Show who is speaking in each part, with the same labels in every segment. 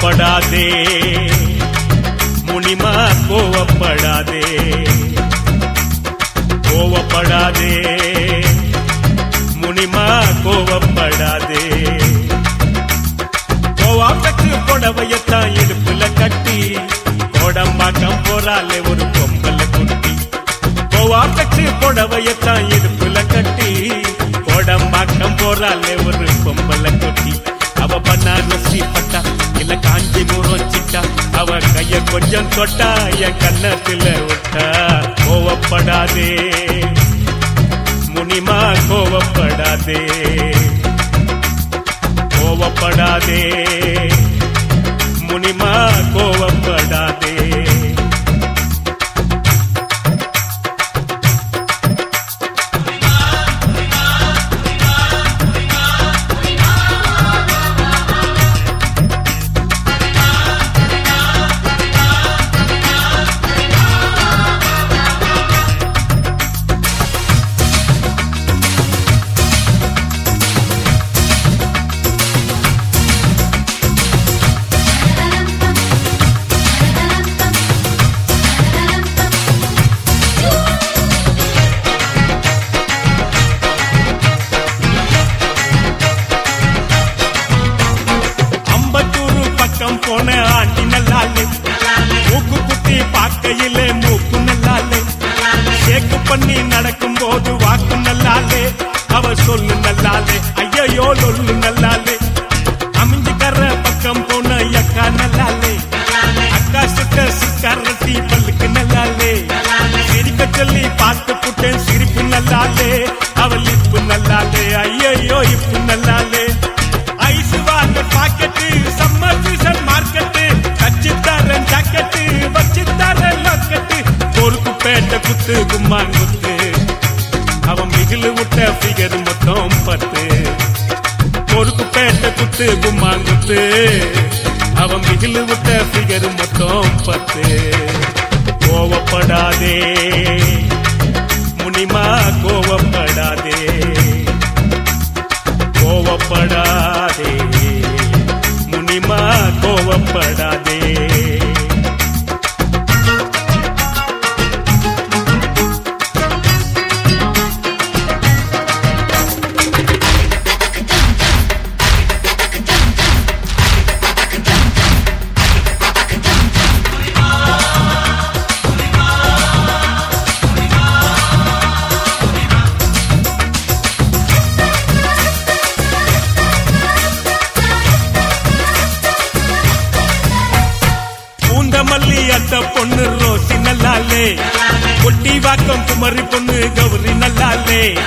Speaker 1: கோவப்படாதே. முனிமா கோவப்படாதே. கோவப்படாதே. முனிமா கோவப்படாதே. கோவாப்பட்டு புடவையத்தான் இடுப்புல கட்டி. கோடம்பாக்கம் போறாலே ஒரு பொம்பல குட்டி. கோவாப்பட்டு புடவையத்தான் இடுப்புல கட்டி. கோடம்பாக்கம் போறாலே ஒரு பொம்பல குட்டி. கொஞ்சம் தொட்டா என் கண்ணத்துல விட்டா கோவப்படாதே. முனிமா கோவப்படாதே. கோவப்படாதே. முனிமா கோவ பக்கம் போன ஆண்டி நல்லாலே. மூக்கு குத்தி பார்க்கையிலே மூக்கு நல்லாலே. ஷேக்கு பண்ணி நடக்கும் போது வாக்கு நல்லாலே. அவ சொல்லு நல்லாலே. ஐயோ லொல்லு நல்லாலே. குத்து கும்மான் குத்து அவன் மிகிலு விட்ட ஃபிகர் மொத்தம் பத்து. பொறுப்பு பேட்ட குத்து கும்மான் குத்து. அவன் மிகிலு விட்ட ஃபிகர் மொத்தம் பத்து. கோவப்படாதே. முனிமா கோவப்படாதே. கோவப்படாதே. முனிமா கோவப்படாதே. அத்த பொண்ணு ரோசி நல்லாலே. கொட்டி வாக்கம் குமரி பொண்ணு கௌரி நல்லாலே.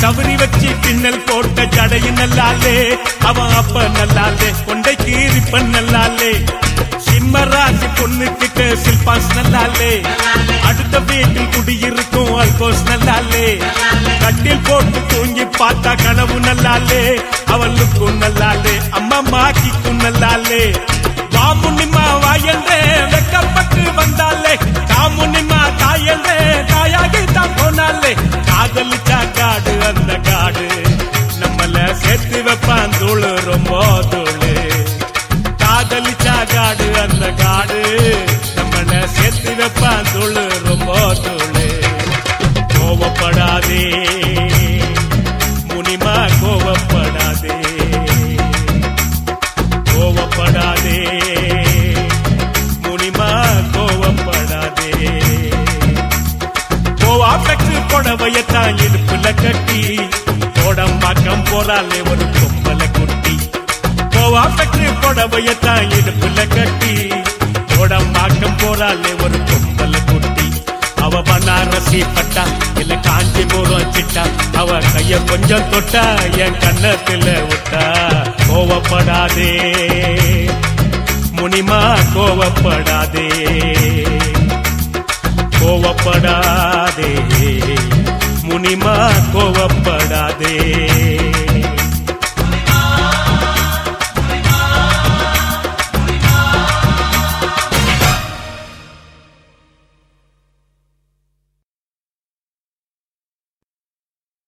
Speaker 1: சவரி வச்சு பின்னல் போட்ட ஜடையு நல்லாலே. அவன் அப்ப நல்லாலே கொண்டை கீரிப்பன் நல்லாலே. சிம்மராசி பொண்ணு கிட்ட சில்பாஸ் நல்லாலே. அடுத்த வீட்டில் குடியிருக்கும் அல்கோஸ் நல்லாலே. கட்டில் போட்டு தூங்கி பார்த்தா கனவு நல்லாலே. அவளுக்கும் நல்லாலே அம்மா மாக்கிக்கும் நல்லாலே. வாமுனிமா வாயந்தே வெக்க தூளு ரொம்ப தூளு காதலிச்சா காடு அந்த காடு நம்மள சேர்த்து வைப்பான் தூளு ரொம்ப தோளு கோவப்படாதே முனிமா கோவப்படாதே. கோவப்படாதே முனிமா கோவப்படாதே. கோவா பெற்று புடவையத்தான் இடுப்புல கட்டி கோடம்பாக்கம் போறாலே ஒரு கொம்பல குட்டி. கோவா பெற்று புடவையத்தான் இடுப்புல கட்டி. கோடம்பாக்கம் போறாளே ஒரு பொம்பல குட்டி. அவ பனாரசி பட்டா இல்ல காஞ்சிபுரம் சிட்டா. அவ கைய கொஞ்சம் தொட்டா என் கண்ணத்துல விட்டா கோவப்படாதே. முனிமா கோவப்படாதே. கோவப்படாதே. முனிமா கோவப்படாதே.